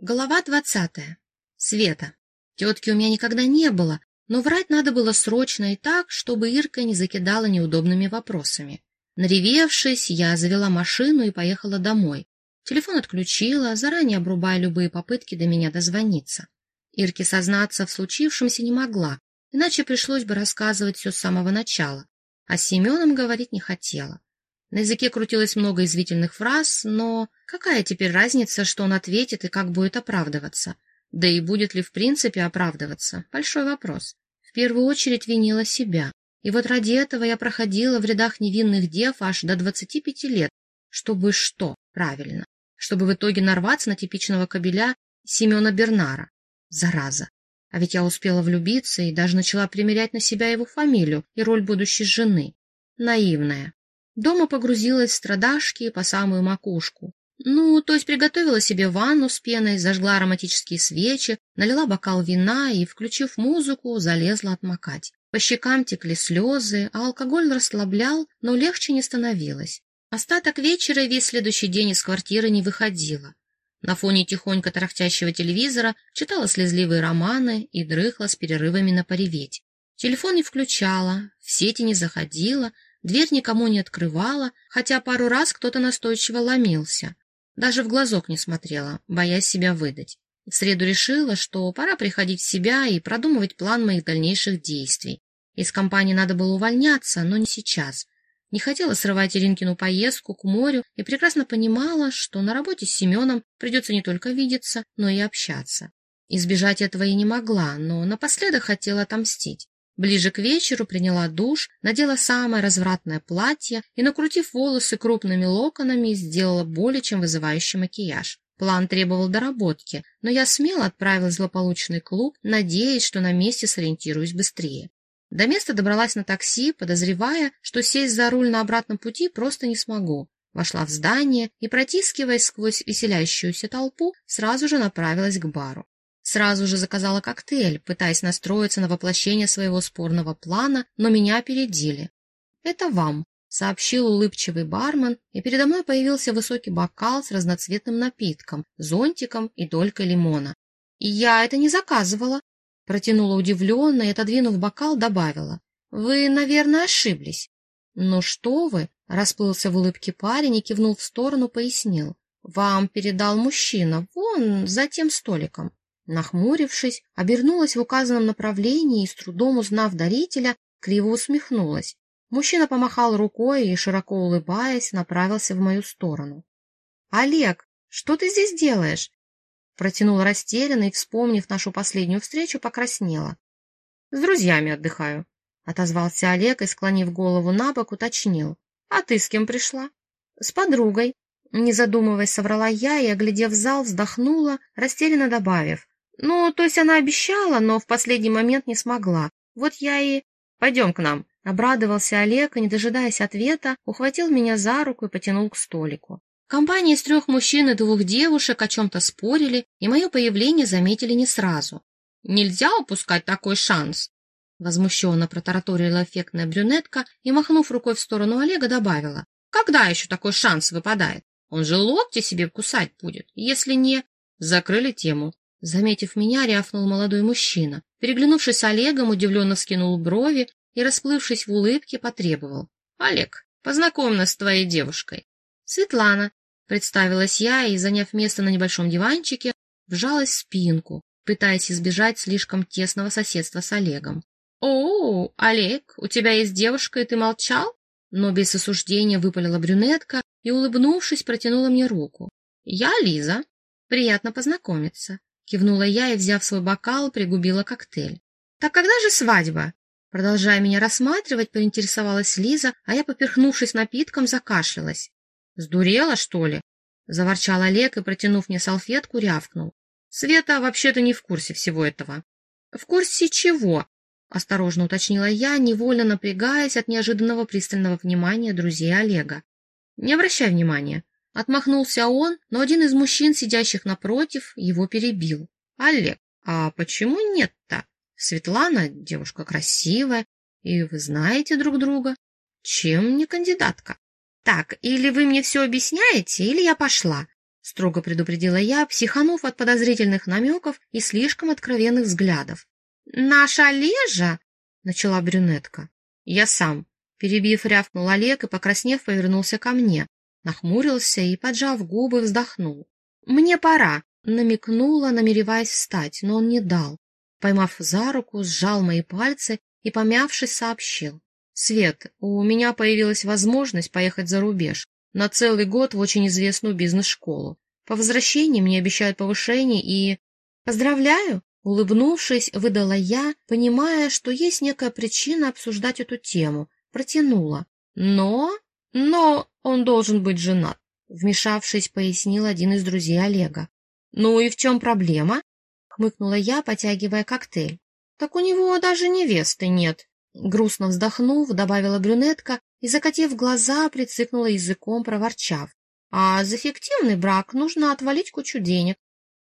Глава двадцатая. Света. Тетки у меня никогда не было, но врать надо было срочно и так, чтобы Ирка не закидала неудобными вопросами. Наревевшись, я завела машину и поехала домой. Телефон отключила, заранее обрубая любые попытки до меня дозвониться. Ирке сознаться в случившемся не могла, иначе пришлось бы рассказывать все с самого начала, а с Семеном говорить не хотела. На языке крутилось много извительных фраз, но какая теперь разница, что он ответит и как будет оправдываться? Да и будет ли в принципе оправдываться? Большой вопрос. В первую очередь винила себя. И вот ради этого я проходила в рядах невинных дев аж до 25 лет. Чтобы что? Правильно. Чтобы в итоге нарваться на типичного кобеля Семена Бернара. Зараза. А ведь я успела влюбиться и даже начала примерять на себя его фамилию и роль будущей жены. Наивная. Дома погрузилась в страдашки по самую макушку. Ну, то есть приготовила себе ванну с пеной, зажгла ароматические свечи, налила бокал вина и, включив музыку, залезла отмокать. По щекам текли слезы, а алкоголь расслаблял, но легче не становилось. Остаток вечера и весь следующий день из квартиры не выходила. На фоне тихонько тарахтящего телевизора читала слезливые романы и дрыхла с перерывами на пореветь. Телефон не включала, в сети не заходила, Дверь никому не открывала, хотя пару раз кто-то настойчиво ломился. Даже в глазок не смотрела, боясь себя выдать. В среду решила, что пора приходить в себя и продумывать план моих дальнейших действий. Из компании надо было увольняться, но не сейчас. Не хотела срывать Иринкину поездку к морю и прекрасно понимала, что на работе с Семеном придется не только видеться, но и общаться. Избежать этого я не могла, но напоследок хотела отомстить. Ближе к вечеру приняла душ, надела самое развратное платье и, накрутив волосы крупными локонами, сделала более чем вызывающий макияж. План требовал доработки, но я смело отправилась в злополучный клуб, надеясь, что на месте сориентируюсь быстрее. До места добралась на такси, подозревая, что сесть за руль на обратном пути просто не смогу. Вошла в здание и, протискиваясь сквозь веселящуюся толпу, сразу же направилась к бару. Сразу же заказала коктейль, пытаясь настроиться на воплощение своего спорного плана, но меня опередили. «Это вам», — сообщил улыбчивый бармен, и передо мной появился высокий бокал с разноцветным напитком, зонтиком и долькой лимона. «И я это не заказывала», — протянула удивленно и, отодвинув бокал, добавила. «Вы, наверное, ошиблись». «Ну что вы?» — расплылся в улыбке парень и кивнул в сторону, пояснил. «Вам передал мужчина, вон, за тем столиком». Нахмурившись, обернулась в указанном направлении и, с трудом узнав дарителя, криво усмехнулась. Мужчина помахал рукой и, широко улыбаясь, направился в мою сторону. — Олег, что ты здесь делаешь? Протянула растерянно и, вспомнив нашу последнюю встречу, покраснела. — С друзьями отдыхаю, — отозвался Олег и, склонив голову на бок, уточнил. — А ты с кем пришла? — С подругой. Не задумываясь, соврала я и, оглядев зал, вздохнула, растерянно добавив. Ну, то есть она обещала, но в последний момент не смогла. Вот я и... Пойдем к нам. Обрадовался Олег и, не дожидаясь ответа, ухватил меня за руку и потянул к столику. Компания из трех мужчин и двух девушек о чем-то спорили, и мое появление заметили не сразу. «Нельзя упускать такой шанс!» Возмущенно протараторила эффектная брюнетка и, махнув рукой в сторону Олега, добавила. «Когда еще такой шанс выпадает? Он же локти себе кусать будет, если не...» Закрыли тему. Заметив меня, рявкнул молодой мужчина. Переглянувшись с Олегом, удивленно скинул брови и, расплывшись в улыбке, потребовал. — Олег, познакомь нас с твоей девушкой. — Светлана, — представилась я и, заняв место на небольшом диванчике, вжалась в спинку, пытаясь избежать слишком тесного соседства с Олегом. — О, Олег, у тебя есть девушка, и ты молчал? Но без осуждения выпалила брюнетка и, улыбнувшись, протянула мне руку. — Я Лиза. Приятно познакомиться. Кивнула я и, взяв свой бокал, пригубила коктейль. «Так когда же свадьба?» Продолжая меня рассматривать, поинтересовалась Лиза, а я, поперхнувшись напитком, закашлялась. «Сдурела, что ли?» — заворчал Олег и, протянув мне салфетку, рявкнул. «Света вообще-то не в курсе всего этого». «В курсе чего?» — осторожно уточнила я, невольно напрягаясь от неожиданного пристального внимания друзей Олега. «Не обращай внимания», Отмахнулся он, но один из мужчин, сидящих напротив, его перебил. «Олег, а почему нет-то? Светлана девушка красивая, и вы знаете друг друга. Чем не кандидатка? Так, или вы мне все объясняете, или я пошла». строго предупредила я, психанув от подозрительных намеков и слишком откровенных взглядов. «Наша Олежа!» — начала брюнетка. «Я сам». Перебив, рявкнул Олег и, покраснев, повернулся ко мне, нахмурился и, поджав губы, вздохнул. «Мне пора», — намекнула, намереваясь встать, но он не дал. Поймав за руку, сжал мои пальцы и, помявшись, сообщил. «Свет, у меня появилась возможность поехать за рубеж на целый год в очень известную бизнес-школу. По возвращении мне обещают повышение и... Поздравляю! Улыбнувшись, выдала я, понимая, что есть некая причина обсуждать эту тему. Протянула. Но... Но он должен быть женат. Вмешавшись, пояснил один из друзей Олега. «Ну и в чем проблема?» — хмыкнула я, потягивая коктейль. «Так у него даже невесты нет», — грустно вздохнув, добавила брюнетка и, закатив глаза, прицикнула языком, проворчав. «А за фиктивный брак нужно отвалить кучу денег».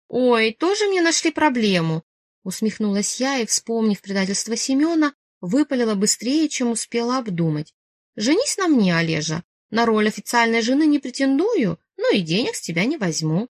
«Ой, тоже мне нашли проблему», — усмехнулась я и, вспомнив предательство Семена, выпалила быстрее, чем успела обдумать. «Женись на мне, Олежа. На роль официальной жены не претендую, но и денег с тебя не возьму».